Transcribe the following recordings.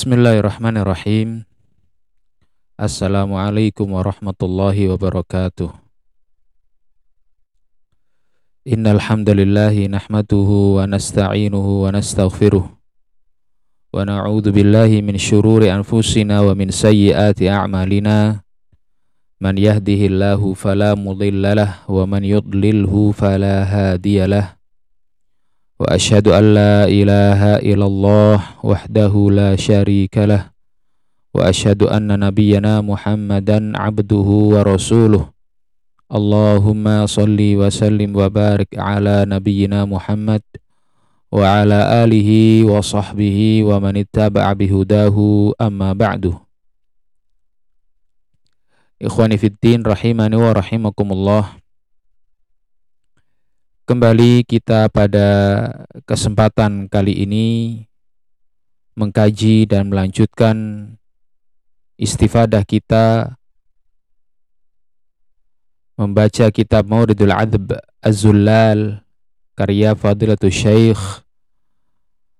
Bismillahirrahmanirrahim. Assalamualaikum warahmatullahi wabarakatuh. Innal hamdalillah nahmaduhu wa nasta'inuhu wa nastaghfiruh. Wa na'udzu billahi min shururi anfusina wa min sayyiati a'malina. Man yahdihillahu fala mudhillalah wa man yudlilhu fala hadiyalah. وأشهد أن لا إله إلا الله وحده لا شريك له وأشهد أن نبينا محمدا عبده ورسوله. اللهم صل وسلم وبارك على نبينا محمد وعلى آله وصحبه ومن اتبع بهداه أما بعد. إخواني في الدين رحمني ورحمكم الله. Kembali kita pada kesempatan kali ini mengkaji dan melanjutkan istifadah kita membaca kitab Mauridul Adb Az-Zullal karya Fadilatul Syekh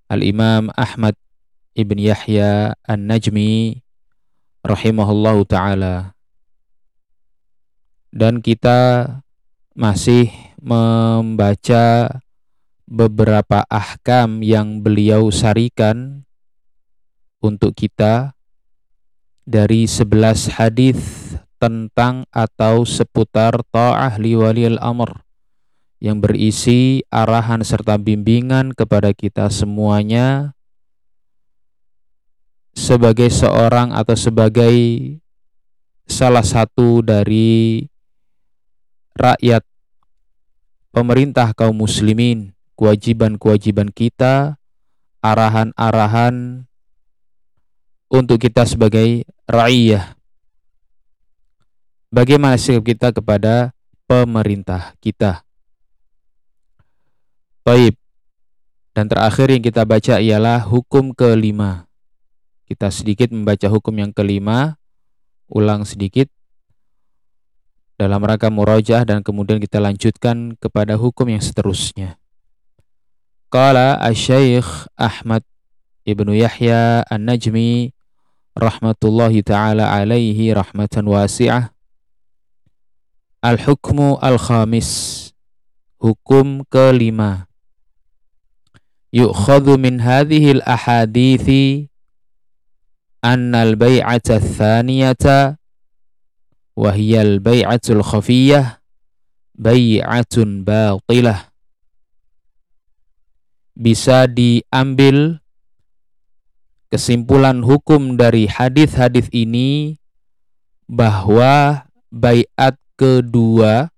Al-Imam Ahmad Ibn Yahya An-Najmi rahimahullahu taala. Dan kita masih membaca beberapa ahkam yang beliau sarikan untuk kita dari 11 hadis tentang atau seputar ta'ah li waliyil amr yang berisi arahan serta bimbingan kepada kita semuanya sebagai seorang atau sebagai salah satu dari rakyat pemerintah kaum muslimin, kewajiban-kewajiban kita, arahan-arahan untuk kita sebagai rakyat. Bagaimana sikap kita kepada pemerintah kita? Baik. Dan terakhir yang kita baca ialah hukum kelima. Kita sedikit membaca hukum yang kelima, ulang sedikit dalam rangka murajaah dan kemudian kita lanjutkan kepada hukum yang seterusnya. Qala Asy-Syaikh Ahmad Ibnu Yahya An-Najmi rahmatullahi taala alaihi rahmatan wasi'ah. Al-hukmu al-khamis. Hukum kelima. Yu'khadhu min hadhihi al-ahadithi anna al-bai'ata ats-tsaniyata wahiyal bai'atul khafiyah bai'atun batilah. Bisa diambil kesimpulan hukum dari hadis-hadis ini bahwa baiat kedua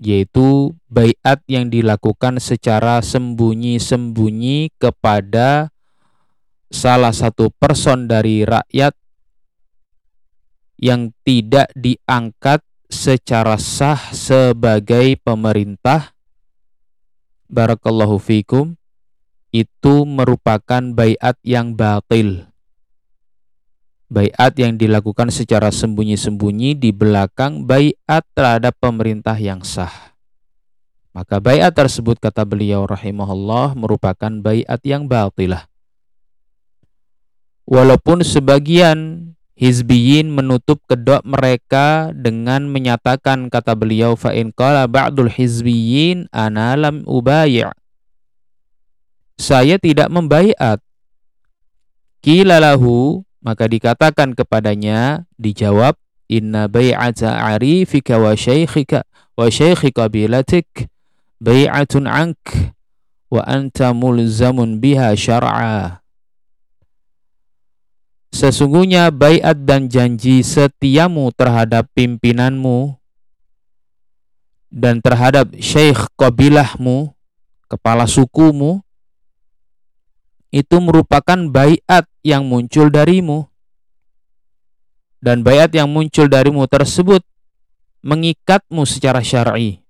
yaitu baiat yang dilakukan secara sembunyi-sembunyi kepada salah satu person dari rakyat yang tidak diangkat secara sah sebagai pemerintah barakallahu fikum itu merupakan bayat yang batil. Bayat yang dilakukan secara sembunyi-sembunyi di belakang bayat terhadap pemerintah yang sah. Maka bayat tersebut kata beliau rahimahullah merupakan bayat yang batilah. Walaupun sebagian Hizbiyin menutup kedok mereka dengan menyatakan kata beliau fa in qala ba'dul hizbiyin ana lam ubayy' Saya tidak membaiat. Kila lahu maka dikatakan kepadanya dijawab inna bai'ata arifika wa syaikhika wa syaikhi qabilatik bai'atun ank wa anta mulzamun biha syar'a Sesungguhnya bayat dan janji setiamu terhadap pimpinanmu dan terhadap syekh kabilahmu, kepala sukumu, itu merupakan bayat yang muncul darimu. Dan bayat yang muncul darimu tersebut mengikatmu secara syar'i,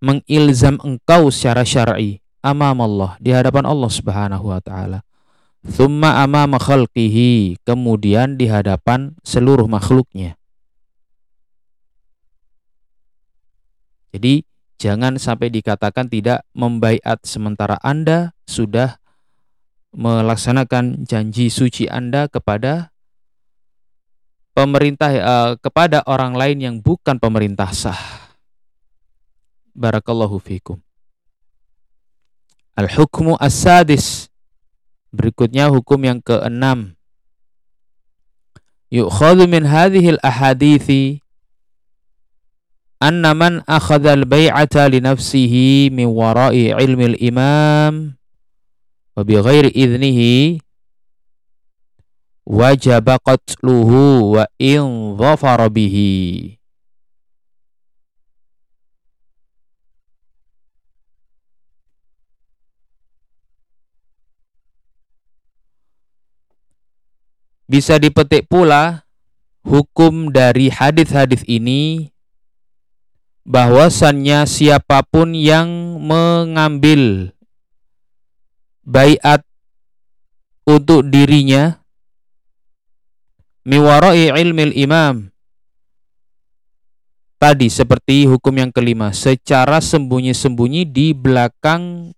mengilzam engkau secara syar'i amam Allah di hadapan Allah Subhanahu wa taala. Thumma amama khalqihi, kemudian di hadapan seluruh makhluknya. Jadi jangan sampai dikatakan tidak membaiat sementara Anda sudah melaksanakan janji suci Anda kepada pemerintah uh, kepada orang lain yang bukan pemerintah sah. Barakallahu fikum. Al-hukmu as-sadis. Berikutnya hukum yang keenam. Yu'khadhu min hadhihi al-ahadithi anna man akhadha al-bay'ata li nafsihi min wara'i ilmi al-imam wa bi ghairi idnihi wajaba qatluhu wa in dhafara bihi. Bisa dipetik pula hukum dari hadis-hadis ini bahwasannya siapa pun yang mengambil bayat untuk dirinya miwarai ilmil imam tadi seperti hukum yang kelima secara sembunyi-sembunyi di belakang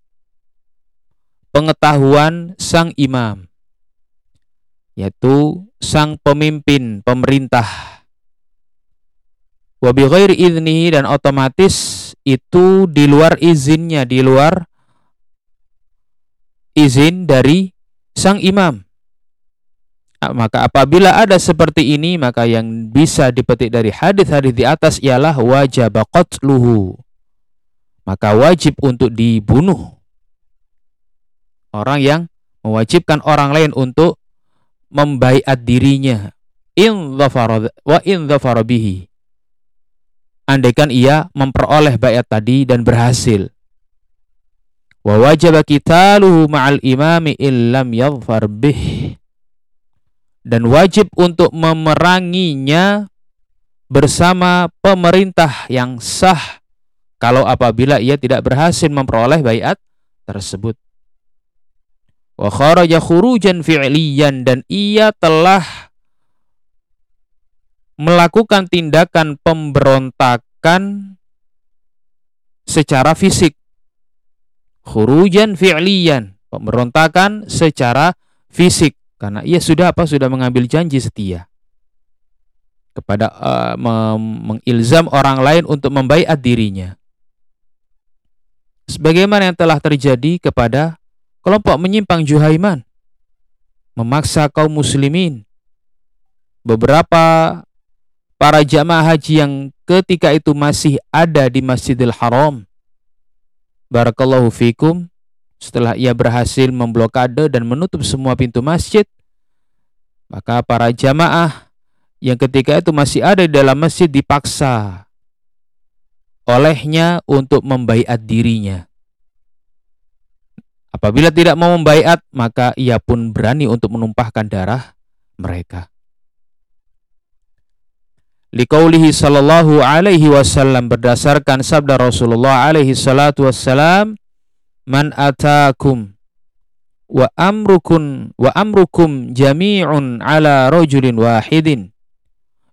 pengetahuan sang imam yaitu sang pemimpin pemerintah. Ghairi idnihi dan otomatis itu di luar izinnya di luar izin dari sang imam. Ah, maka apabila ada seperti ini maka yang bisa dipetik dari hadis-hadis di atas ialah wajib qatluhu. Maka wajib untuk dibunuh. Orang yang mewajibkan orang lain untuk membaiat dirinya. In wa in bihi. Andaikan ia memperoleh bayat tadi dan berhasil. Wa wajaba qitaluhu ma'al imami illam yadhfar bih. Dan wajib untuk memeranginya bersama pemerintah yang sah kalau apabila ia tidak berhasil memperoleh bayat tersebut wa kharaja khurujan fi'liyan dan ia telah melakukan tindakan pemberontakan secara fisik. Khurujan fi'liyan pemberontakan secara fisik. Karena ia sudah apa? Sudah mengambil janji setia kepada uh, mengilzam orang lain untuk membaiat dirinya. Sebagaimana yang telah terjadi kepada kelompok menyimpang Juhaiman memaksa kaum muslimin. Beberapa para jamaah haji yang ketika itu masih ada di Masjidil Haram. Barakallahu fikum. Setelah ia berhasil memblokade dan menutup semua pintu masjid, maka para jamaah yang ketika itu masih ada di dalam masjid dipaksa olehnya untuk membaiat dirinya. Apabila tidak mau membaiat, maka ia pun berani untuk menumpahkan darah mereka. Liqaulihi sallallahu alaihi wasallam berdasarkan sabda Rasulullah alaihi salatu wassalam, "Man atakum wa amrukun wa amrukum jami'un ala rajulin wahidin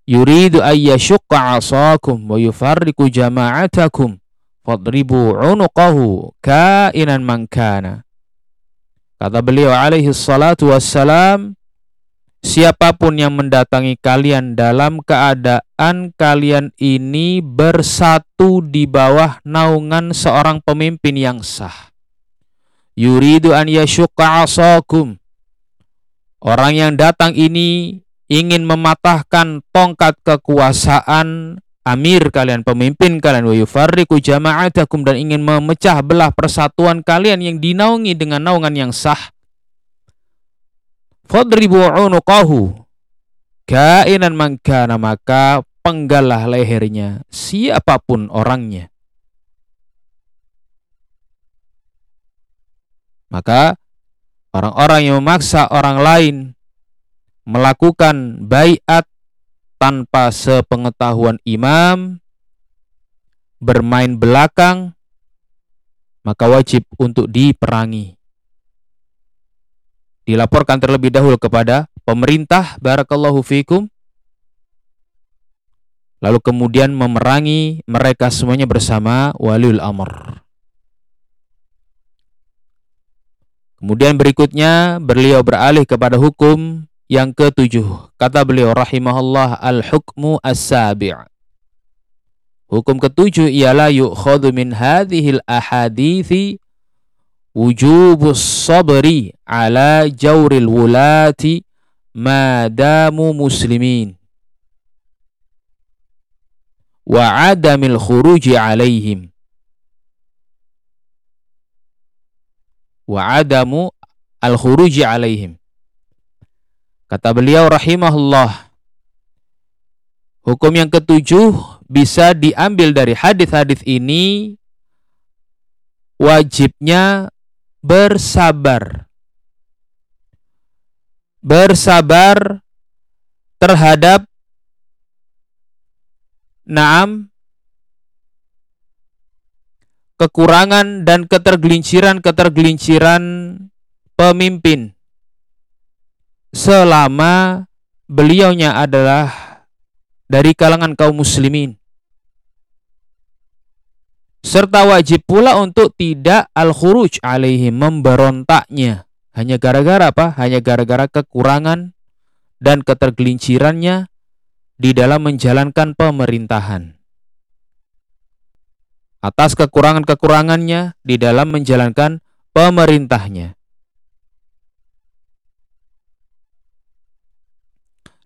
yuridu ay yashqa 'asakum wa yufarriqu jama'atakum fadribu 'unuqahu ka'inan man kana." Kata beliau alaihi salatu wassalam, siapa pun yang mendatangi kalian dalam keadaan kalian ini bersatu di bawah naungan seorang pemimpin yang sah. Yuridu an yashukka asakum. Orang yang datang ini ingin mematahkan tongkat kekuasaan amir kalian, pemimpin kalian, wa yufarriqu jama'atakum dan ingin memecah belah persatuan kalian yang dinaungi dengan naungan yang sah. Fadribu unuqahu kainan man kana maka penggalah lehernya siapa pun orangnya. Maka orang-orang yang memaksa orang lain melakukan bayat tanpa sepengetahuan imam, bermain belakang, maka wajib untuk diperangi. Dilaporkan terlebih dahulu kepada pemerintah, barakallahu fikum, lalu kemudian memerangi mereka semuanya bersama waliul amr. Kemudian berikutnya beliau beralih kepada hukum yang ketujuh. Kata beliau rahimahullah al-hukmu as-sabi' Hukum ketujuh ialah yu'khadhu min hadhil ahadithi wujubus sabri ala jawril wulati madamu muslimin. Wa adamil khuruji alaihim wa adamu al khuruji alaihim kata beliau rahimahullah hukum yang ketujuh bisa diambil dari hadis-hadis ini wajibnya bersabar. Bersabar terhadap naam kekurangan dan ketergelinciran-ketergelinciran pemimpin selama beliaunya adalah dari kalangan kaum muslimin serta wajib pula untuk tidak al-khuruj alaihi memberontaknya hanya gara-gara apa? Hanya gara-gara kekurangan dan ketergelincirannya di dalam menjalankan pemerintahan. Atas kekurangan-kekurangannya di dalam menjalankan pemerintahnya.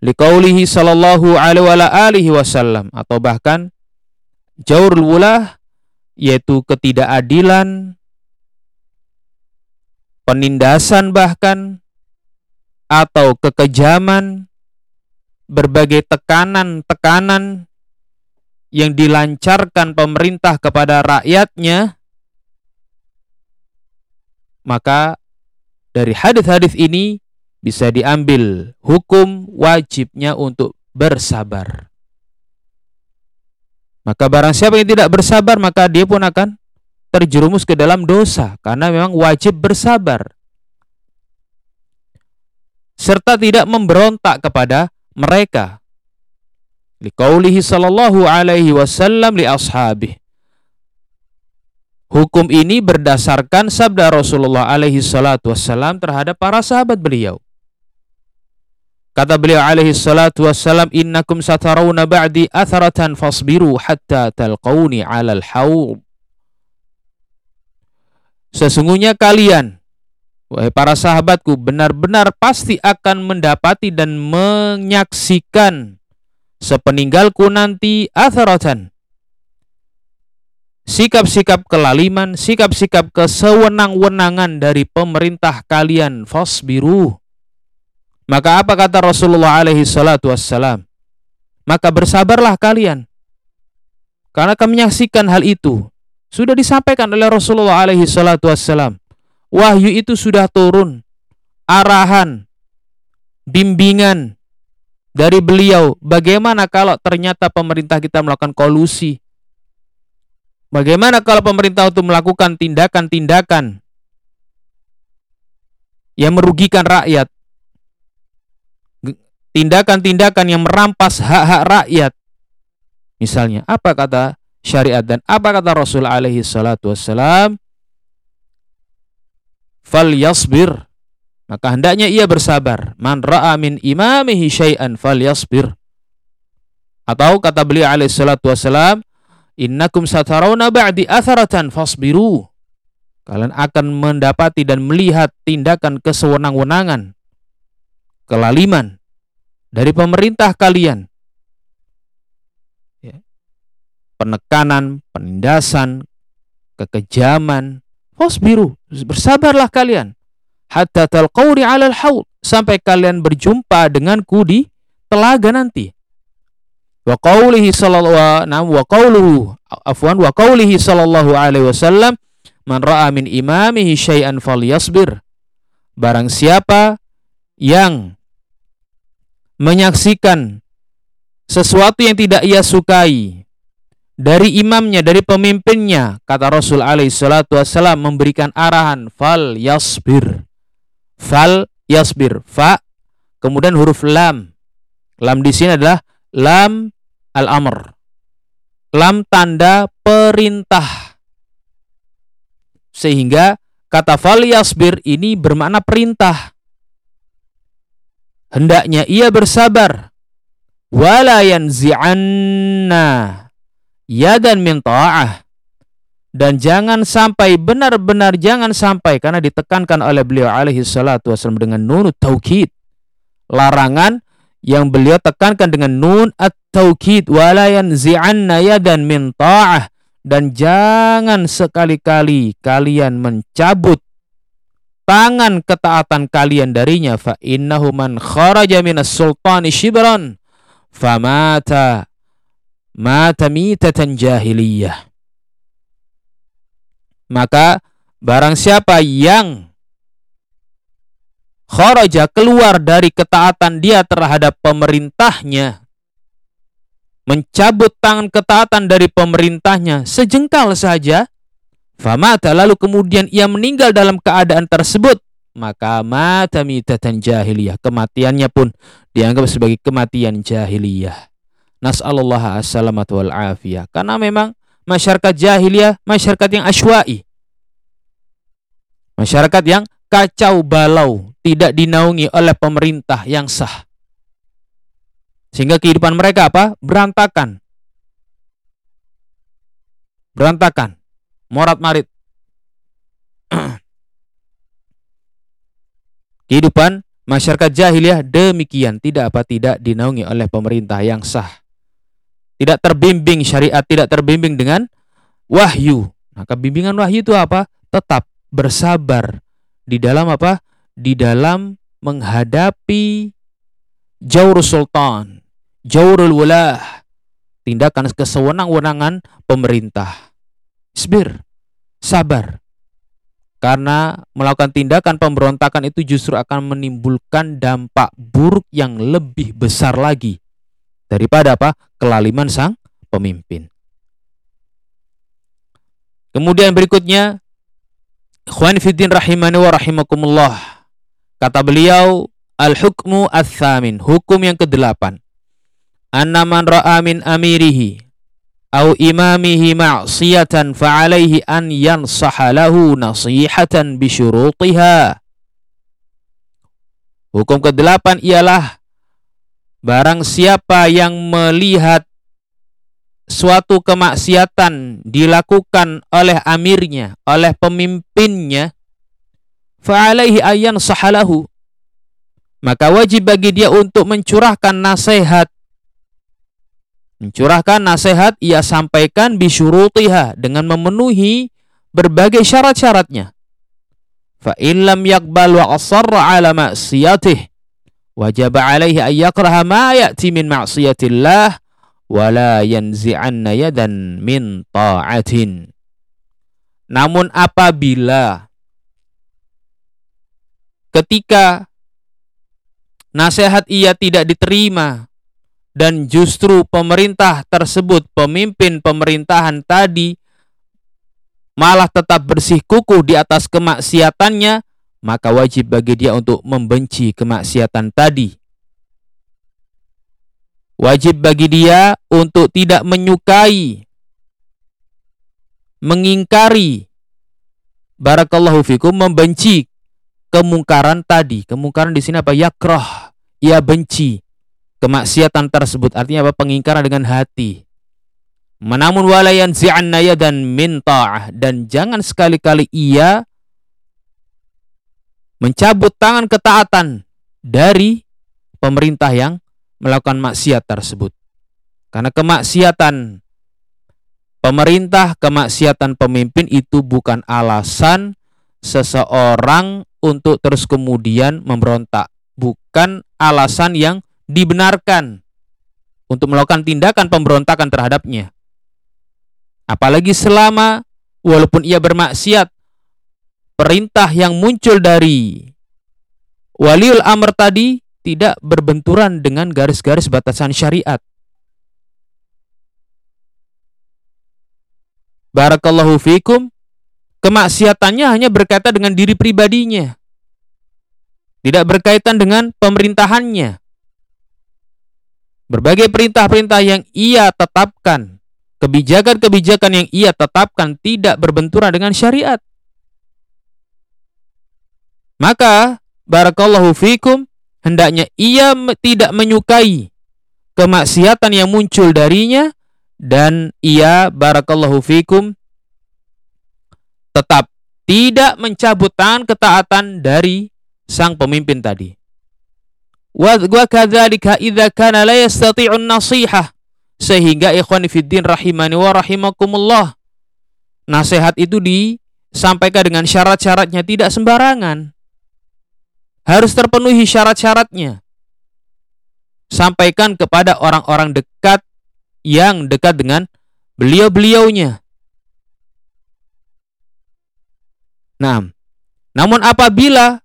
Liqaulihi sallallahu alaihi wasallam atau bahkan jaurul wulah yaitu ketidakadilan, penindasan bahkan, atau kekejaman, berbagai tekanan-tekanan yang dilancarkan pemerintah kepada rakyatnya, maka dari hadis-hadis ini bisa diambil hukum wajibnya untuk bersabar. Maka barang siapa yang tidak bersabar maka dia pun akan terjerumus ke dalam dosa karena memang wajib bersabar. Serta tidak memberontak kepada mereka. Liqaulihi sallallahu alaihi wasallam li ashabih. Hukum ini berdasarkan sabda Rasulullah alaihi salatu wassalam terhadap para sahabat beliau. Kata beliau alaihi salatu wassalam, "Innakum satarawna ba'di atharatan fasbiru hatta talqauni 'alal haud." Sesungguhnya kalian wahai para sahabatku benar-benar pasti akan mendapati dan menyaksikan sepeninggalku nanti atharatan sikap-sikap kelaliman, sikap-sikap kesewenang-wenangan dari pemerintah kalian fasbiru maka apa kata Rasulullah alaihi salatu wassalam? Maka bersabarlah kalian. Karena kami menyaksikan hal itu. Sudah disampaikan oleh Rasulullah alaihi salatu wassalam. Wahyu itu sudah turun. Arahan, bimbingan dari beliau. Bagaimana kalau ternyata pemerintah kita melakukan kolusi? Bagaimana kalau pemerintah itu melakukan tindakan-tindakan yang merugikan rakyat? Tindakan-tindakan yang merampas hak-hak rakyat. Misalnya, apa kata syariat dan apa kata Rasul alaihi salatu wassalam? Fal yasbir. Maka hendaknya ia bersabar. Man ra'a min imamihi syai'an fal yasbir. Atau kata beliau alaihi salatu wassalam, Innakum satarawna ba'di atharatan fasbiru. Kalian akan mendapati dan melihat tindakan kesewenang-wenangan, kelaliman, dari pemerintah kalian. Ya. Penekanan, penindasan, kekejaman. Fasbiru, bersabarlah kalian. Hatta talqawri alal haud. Sampai kalian berjumpa denganku di telaga nanti. Wa qawlihi sallallahu wa qawluhu afwan wa qawlihi sallallahu alaihi wasallam man ra'a min imamihi syai'an falyasbir. Barang siapa yang menyaksikan sesuatu yang tidak ia sukai dari imamnya, dari pemimpinnya, kata Rasul alaihi salatu wassalam memberikan arahan fal yasbir. Fal yasbir. Fa kemudian huruf lam. Lam di sini adalah lam al-amr. Lam tanda perintah. Sehingga kata falyasbir ini bermakna perintah. Hendaknya ia bersabar. Wala yanzi'anna yadan min ta'ah. Dan jangan sampai benar-benar jangan sampai karena ditekankan oleh beliau alaihi salatu wasallam dengan nun taukid. Larangan yang beliau tekankan dengan nun at-taukid wala yanzi'anna yadan min ta'ah dan jangan sekali-kali kalian mencabut tangan ketaatan kalian darinya fa innahu man kharaja minas sultani shibran famata mata mitatan jahiliyah. Maka barang siapa yang kharaja keluar dari ketaatan dia terhadap pemerintahnya mencabut tangan ketaatan dari pemerintahnya sejengkal saja, famata lalu kemudian ia meninggal dalam keadaan tersebut, maka mata mitatan jahiliyah. Kematiannya pun dianggap sebagai kematian jahiliyah. Nas'alullah assalamat wal afiyah. Karena memang masyarakat jahiliyah, masyarakat yang asywa'i. Masyarakat yang kacau balau, tidak dinaungi oleh pemerintah yang sah. Sehingga kehidupan mereka apa? Berantakan. Berantakan. Morat marit. kehidupan masyarakat jahiliyah demikian. Tidak apa tidak dinaungi oleh pemerintah yang sah. Tidak terbimbing syariat, tidak terbimbing dengan wahyu. Maka bimbingan wahyu itu apa? Tetap bersabar di dalam apa? Di dalam menghadapi jaur sultan, jaurul wulah, tindakan kesewenang-wenangan pemerintah. Isbir, sabar. Karena melakukan tindakan pemberontakan itu justru akan menimbulkan dampak buruk yang lebih besar lagi daripada apa? kelaliman sang pemimpin. Kemudian berikutnya, Ikhwan Fiddin rahimani wa rahimakumullah. Kata beliau, Al-hukmu ats-tsamin, hukum yang kedelapan anna man ra'a amirihi au imamihi ma'siyatan fa'alaihi an yansaha lahu nasihatan bisyurutiha. Hukum kedelapan ialah barang siapa yang melihat suatu kemaksiatan dilakukan oleh amirnya, oleh pemimpinnya, fa'alaihi ayyan sahalahu. Maka wajib bagi dia untuk mencurahkan nasihat Mencurahkan nasihat ia sampaikan bisyurutiha dengan memenuhi berbagai syarat-syaratnya. Fa illam yaqbal wa asarra ala ma'siyatih wajib alaihi an yakraha ma ya'ti min ma'siyatillah wa la yanzi'anna yadan min ta'atin. Namun apabila ketika nasihat ia tidak diterima dan justru pemerintah tersebut, pemimpin pemerintahan tadi malah tetap bersih kukuh di atas kemaksiatannya, maka wajib bagi dia untuk membenci kemaksiatan tadi. Wajib bagi dia untuk tidak menyukai, mengingkari, barakallahu fikum, membenci kemungkaran tadi. Kemungkaran di sini apa? Yakroh, ia benci kemaksiatan tersebut. Artinya apa? Pengingkaran dengan hati. Menamun walayan zi'annaya dan minta dan jangan sekali-kali ia mencabut tangan ketaatan dari pemerintah yang melakukan maksiat tersebut. Karena kemaksiatan pemerintah, kemaksiatan pemimpin itu bukan alasan seseorang untuk terus kemudian memberontak, bukan alasan yang dibenarkan untuk melakukan tindakan pemberontakan terhadapnya. Apalagi selama walaupun ia bermaksiat, perintah yang muncul dari waliul amr tadi tidak berbenturan dengan garis-garis batasan syariat. Barakallahu fikum. Kemaksiatannya hanya berkaitan dengan diri pribadinya. Tidak berkaitan dengan pemerintahannya. Berbagai perintah-perintah yang ia tetapkan, kebijakan-kebijakan yang ia tetapkan tidak berbenturan dengan syariat. Maka barakallahu fikum hendaknya ia tidak menyukai kemaksiatan yang muncul darinya dan ia barakallahu fikum tetap tidak mencabut tangan ketaatan dari sang pemimpin tadi. Wa kadzalika idza kana la yastati'un sehingga ikhwan fiddin rahimani wa rahimakumullah nasihat itu disampaikan dengan syarat-syaratnya tidak sembarangan. Harus terpenuhi syarat-syaratnya. Sampaikan kepada orang-orang dekat yang dekat dengan beliau-beliaunya. Nah, namun apabila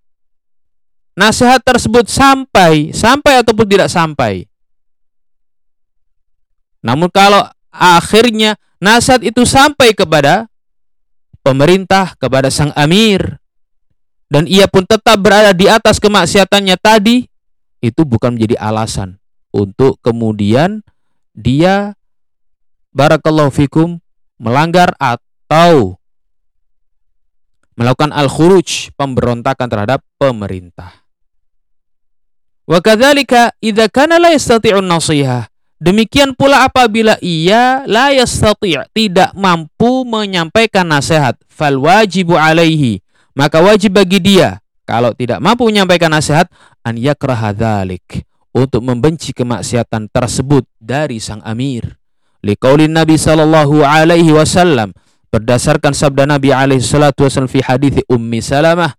nasihat tersebut sampai, sampai ataupun tidak sampai. Namun kalau akhirnya nasihat itu sampai kepada pemerintah, kepada sang amir, dan ia pun tetap berada di atas kemaksiatannya tadi, itu bukan menjadi alasan untuk kemudian dia barakallahu fikum melanggar atau melakukan al-khuruj pemberontakan terhadap pemerintah. Wa kadzalika idza kana la yastati'un nasihah. Demikian pula apabila ia la yastati' tidak mampu menyampaikan nasihat, fal wajibu alaihi maka wajib bagi dia kalau tidak mampu menyampaikan nasihat an yakraha dzalik untuk membenci kemaksiatan tersebut dari sang amir. Liqaulin Nabi sallallahu alaihi wasallam berdasarkan sabda Nabi alaihi salatu wasallam fi hadis Ummi Salamah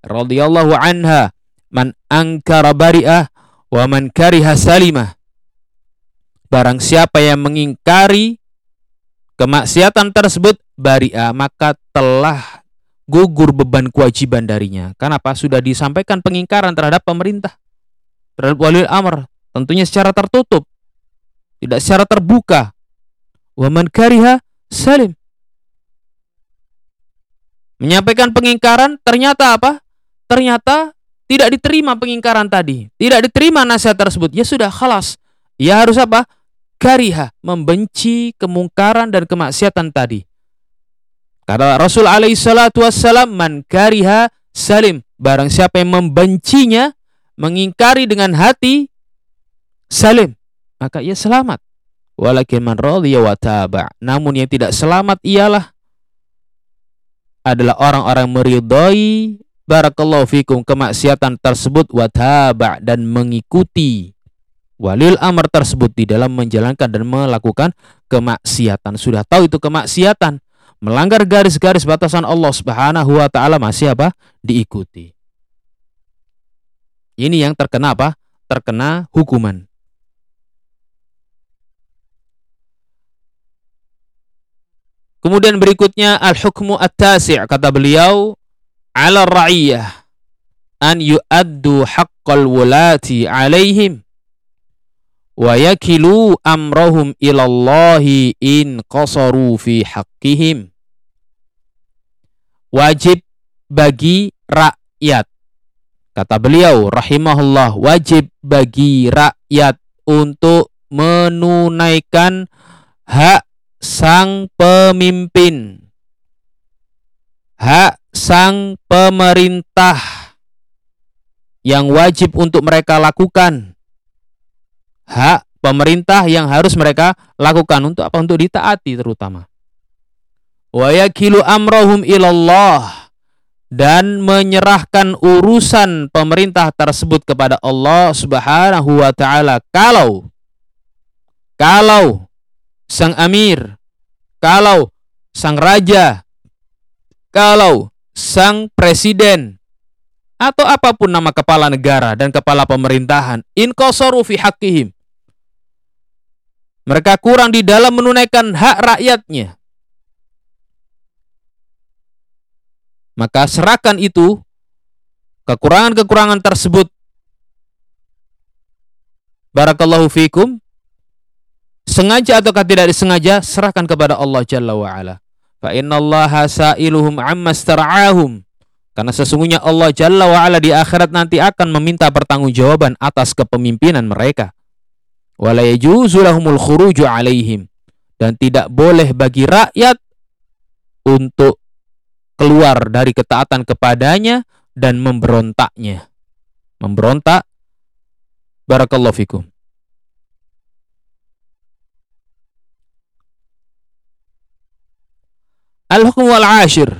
radhiyallahu anha man angkara bari'ah wa man kariha salimah barang siapa yang mengingkari kemaksiatan tersebut bari'ah maka telah gugur beban kewajiban darinya. Kenapa? Sudah disampaikan pengingkaran terhadap pemerintah, terhadap wali amr, tentunya secara tertutup, tidak secara terbuka. Waman kariha salim. Menyampaikan pengingkaran ternyata apa? Ternyata tidak diterima pengingkaran tadi, tidak diterima nasihat tersebut. Ya sudah, khalas. Ya harus apa? Kariha, membenci kemungkaran dan kemaksiatan tadi. Kata Rasul alaihi salatu wassalam, man kariha salim. Barang siapa yang membencinya, mengingkari dengan hati, salim. Maka ia selamat. Walakin man radhiya wa taba. Namun yang tidak selamat ialah adalah orang-orang meridhai barakallahu fikum kemaksiatan tersebut wa taba dan mengikuti walil amr tersebut di dalam menjalankan dan melakukan kemaksiatan. Sudah tahu itu kemaksiatan, melanggar garis-garis batasan Allah Subhanahu wa taala masih apa? diikuti. Ini yang terkena apa? Terkena hukuman. Kemudian berikutnya al-hukmu at-tasi' kata beliau ala ra'iyah an yu'addu haqqal wulati alaihim wa yakilu amrahum ilallahi in qasaru fi haqqihim. Wajib bagi rakyat kata beliau rahimahullah wajib bagi rakyat untuk menunaikan hak sang pemimpin. Hak sang pemerintah yang wajib untuk mereka lakukan hak pemerintah yang harus mereka lakukan untuk apa? Untuk ditaati terutama. Wa yakilu amrohum ilallah dan menyerahkan urusan pemerintah tersebut kepada Allah Subhanahu wa taala kalau kalau sang amir kalau sang raja kalau sang presiden atau apa pun nama kepala negara dan kepala pemerintahan in fi haqqihim mereka kurang di dalam menunaikan hak rakyatnya. Maka serahkan itu kekurangan-kekurangan tersebut Barakallahu fikum sengaja atau tidak disengaja serahkan kepada Allah Jalla wa ala. Fa innallaha sa'iluhum amma stara'ahum. Karena sesungguhnya Allah Jalla wa ala di akhirat nanti akan meminta pertanggungjawaban atas kepemimpinan mereka wala yajuzu lahumul khuruju alaihim dan tidak boleh bagi rakyat untuk keluar dari ketaatan kepadanya dan memberontaknya. Memberontak. Barakallahu fikum. Al-hukm wal ashir.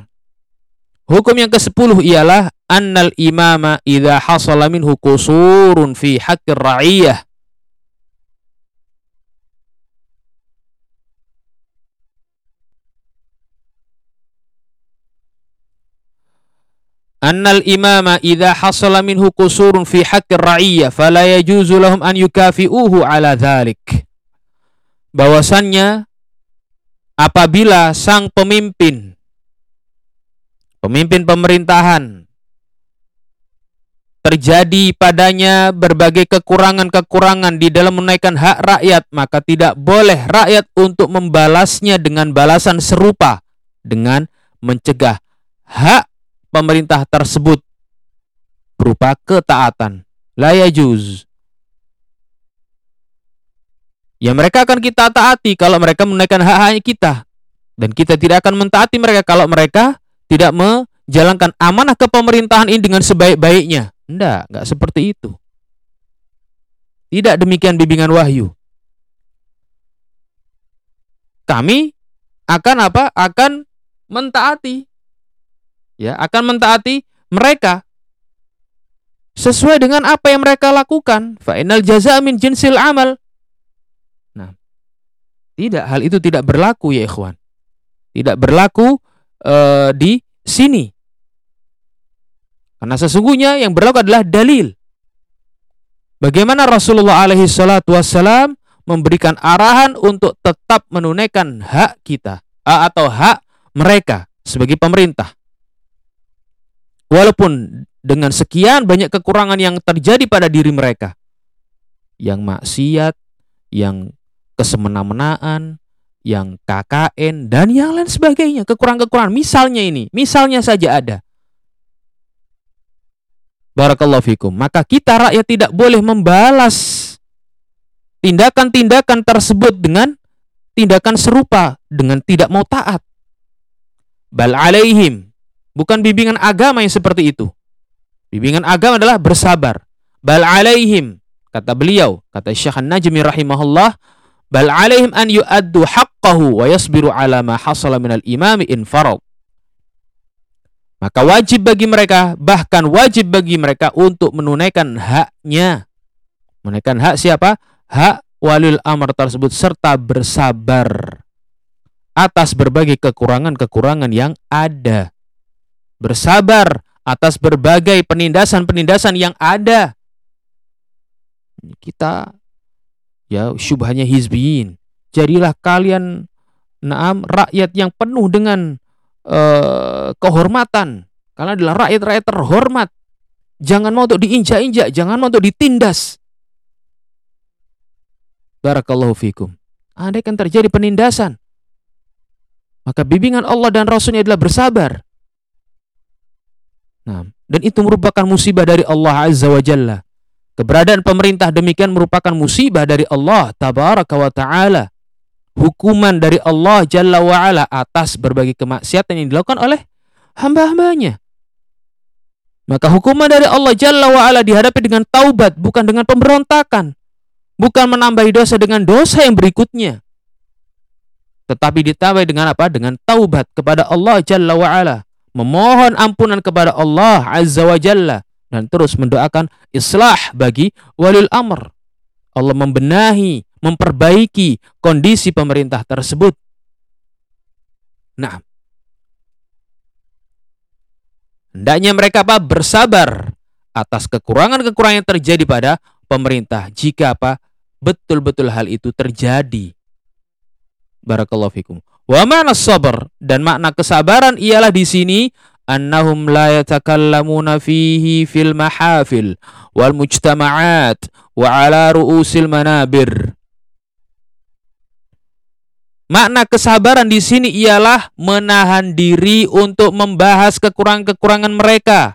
Hukum yang ke-10 ialah annal imama idza hasala minhu qusurun fi haqqir ra'iyah annal imama idza hasala minhu qusurun fi haqqir ra'iyah fala yajuzu lahum an yukafi'uhu ala dhalik bahwasannya apabila sang pemimpin pemimpin pemerintahan terjadi padanya berbagai kekurangan-kekurangan di dalam menaikkan hak rakyat, maka tidak boleh rakyat untuk membalasnya dengan balasan serupa dengan mencegah hak pemerintah tersebut berupa ketaatan. La yajuz. Ya mereka akan kita taati kalau mereka menaikkan hak-hak kita. Dan kita tidak akan mentaati mereka kalau mereka tidak menjalankan amanah kepemerintahan ini dengan sebaik-baiknya. Tidak, nggak seperti itu. Tidak demikian bimbingan wahyu. Kami akan apa? Akan mentaati ya akan mentaati mereka sesuai dengan apa yang mereka lakukan. Fa'inal jaza min jinsil amal. Tidak hal itu tidak berlaku ya ikhwan. Tidak berlaku uh, di sini. Karena sesungguhnya yang berlaku adalah dalil. Bagaimana Rasulullah alaihi salatu wassalam memberikan arahan untuk tetap menunaikan hak kita atau hak mereka sebagai pemerintah. Walaupun dengan sekian banyak kekurangan yang terjadi pada diri mereka. Yang maksiat, yang kesemena-menaan, yang KKN, dan yang lain sebagainya. Kekurangan-kekurangan. Misalnya ini, misalnya saja ada. Barakallahu fikum. Maka kita rakyat tidak boleh membalas tindakan-tindakan tersebut dengan tindakan serupa dengan tidak mau taat. Bal alaihim Bukan bimbingan agama yang seperti itu. Bimbingan agama adalah bersabar. Bal alaihim, kata beliau, kata Syekh An-Najmi rahimahullah, bal alaihim an yu'addu haqqahu wa yasbiru ala ma hasala minal imami in farad. Maka wajib bagi mereka, bahkan wajib bagi mereka untuk menunaikan haknya. Menunaikan hak siapa? Hak walil amr tersebut serta bersabar atas berbagai kekurangan-kekurangan yang ada bersabar atas berbagai penindasan-penindasan yang ada. Kita ya syubhanya hizbiyin. Jadilah kalian naam rakyat yang penuh dengan uh, kehormatan. Kalian adalah rakyat-rakyat terhormat. Jangan mau untuk diinjak-injak, jangan mau untuk ditindas. Barakallahu fikum. Andai kan terjadi penindasan, maka bimbingan Allah dan Rasulnya adalah bersabar. Nah, dan itu merupakan musibah dari Allah Azza wa Jalla. Keberadaan pemerintah demikian merupakan musibah dari Allah tabaraka wa taala. Hukuman dari Allah Jalla wa ala atas berbagai kemaksiatan yang dilakukan oleh hamba-hambanya. Maka hukuman dari Allah Jalla wa ala dihadapi dengan taubat, bukan dengan pemberontakan. Bukan menambahi dosa dengan dosa yang berikutnya. Tetapi ditambah dengan apa? Dengan taubat kepada Allah Jalla wa ala memohon ampunan kepada Allah Azza wa Jalla dan terus mendoakan islah bagi walil amr. Allah membenahi, memperbaiki kondisi pemerintah tersebut. Nah, hendaknya mereka apa? Bersabar atas kekurangan-kekurangan yang terjadi pada pemerintah. Jika apa? Betul-betul hal itu terjadi. Barakallahu fikum. Wa mana sabar dan makna kesabaran ialah di sini yatakallamuna fihi fil mahafil wal mujtama'at wa ala ru'usil manabir. Makna kesabaran di sini ialah menahan diri untuk membahas kekurangan-kekurangan mereka.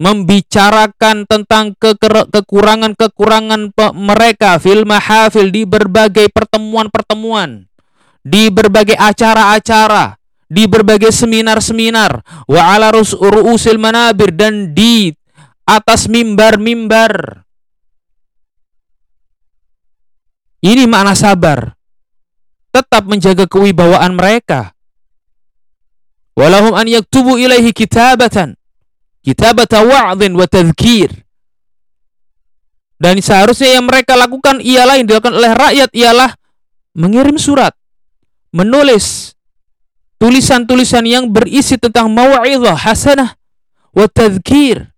Membicarakan tentang kekurangan-kekurangan mereka fil mahafil di berbagai pertemuan-pertemuan di berbagai acara-acara, di berbagai seminar-seminar wa ala ru'usil manabir dan di atas mimbar-mimbar. Ini makna sabar. Tetap menjaga kewibawaan mereka. Walahum an yaktubu ilaihi kitabatan. Kitabata wa'dhin wa tadhkir. Dan seharusnya yang mereka lakukan ialah yang dilakukan oleh rakyat ialah mengirim surat, menulis tulisan-tulisan yang berisi tentang mau'izah hasanah wa tadhkir.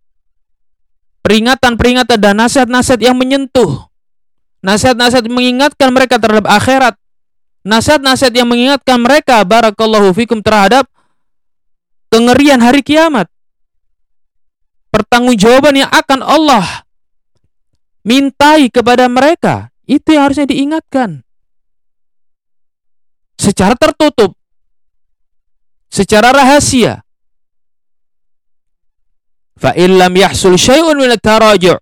Peringatan-peringatan dan nasihat-nasihat yang menyentuh. Nasihat-nasihat mengingatkan mereka terhadap akhirat. Nasihat-nasihat yang mengingatkan mereka barakallahu fikum terhadap kengerian hari kiamat. Pertanggungjawaban yang akan Allah mintai kepada mereka, itu yang harusnya diingatkan. Secara tertutup, secara rahasia. Fa illam yahsul syai'un min at-taraji'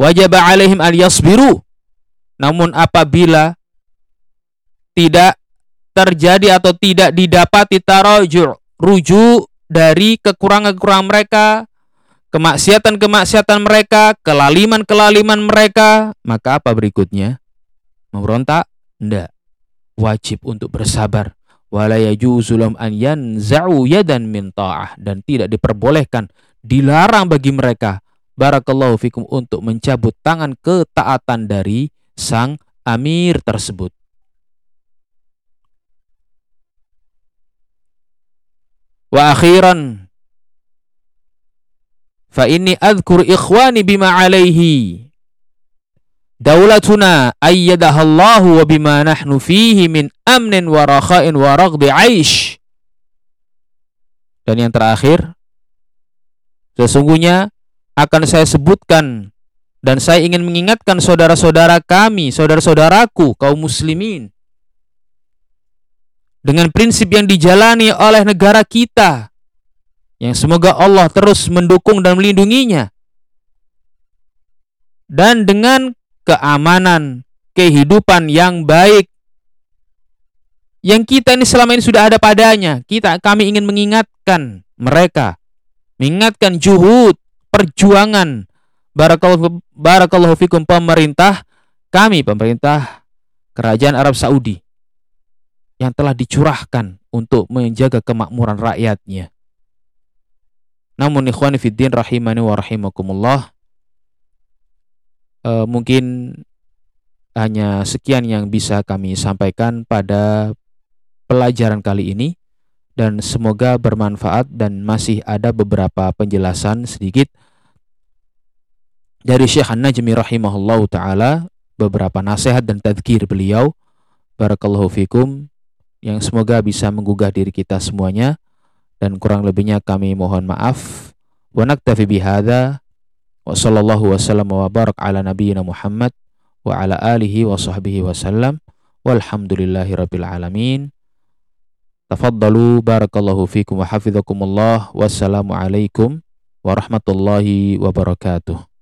wajib 'alaihim an yasbiru. Namun apabila tidak terjadi atau tidak didapati taraji' rujuk dari kekurangan-kekurangan mereka, kemaksiatan-kemaksiatan mereka, kelaliman-kelaliman mereka, maka apa berikutnya? Memberontak? Tidak. Wajib untuk bersabar. Wala yajuzu an yanza'u yadan min ta'ah dan tidak diperbolehkan, dilarang bagi mereka barakallahu fikum untuk mencabut tangan ketaatan dari sang amir tersebut. Wa akhiran fa inni adhkur ikhwani bima alaihi daulatuna ayyadahallahu wa bima nahnu fihi min amnin wa rakha'in wa dan yang terakhir sesungguhnya akan saya sebutkan dan saya ingin mengingatkan saudara-saudara kami, saudara-saudaraku kaum muslimin dengan prinsip yang dijalani oleh negara kita yang semoga Allah terus mendukung dan melindunginya. Dan dengan keamanan, kehidupan yang baik yang kita ini selama ini sudah ada padanya. Kita kami ingin mengingatkan mereka, mengingatkan juhud, perjuangan barakallahu barakallahu fikum pemerintah kami pemerintah kerajaan Arab Saudi yang telah dicurahkan untuk menjaga kemakmuran rakyatnya. Namun ikhwani fiddin rahimani wa rahimakumullah uh, mungkin hanya sekian yang bisa kami sampaikan pada pelajaran kali ini. Dan semoga bermanfaat dan masih ada beberapa penjelasan sedikit dari Syekh An-Najmi rahimahullah taala beberapa nasihat dan tadkir beliau. Barakallahu fikum yang semoga bisa menggugah diri kita semuanya. Dan kurang lebihnya kami mohon maaf. Wa naktafi bihadza wa sallallahu wasallam wa barak ala nabiyyina Muhammad wa ala alihi wa sahbihi wasallam walhamdulillahi rabbil alamin. Tafaddalu barakallahu fikum wa hafizakumullah. Wassalamu alaikum warahmatullahi wabarakatuh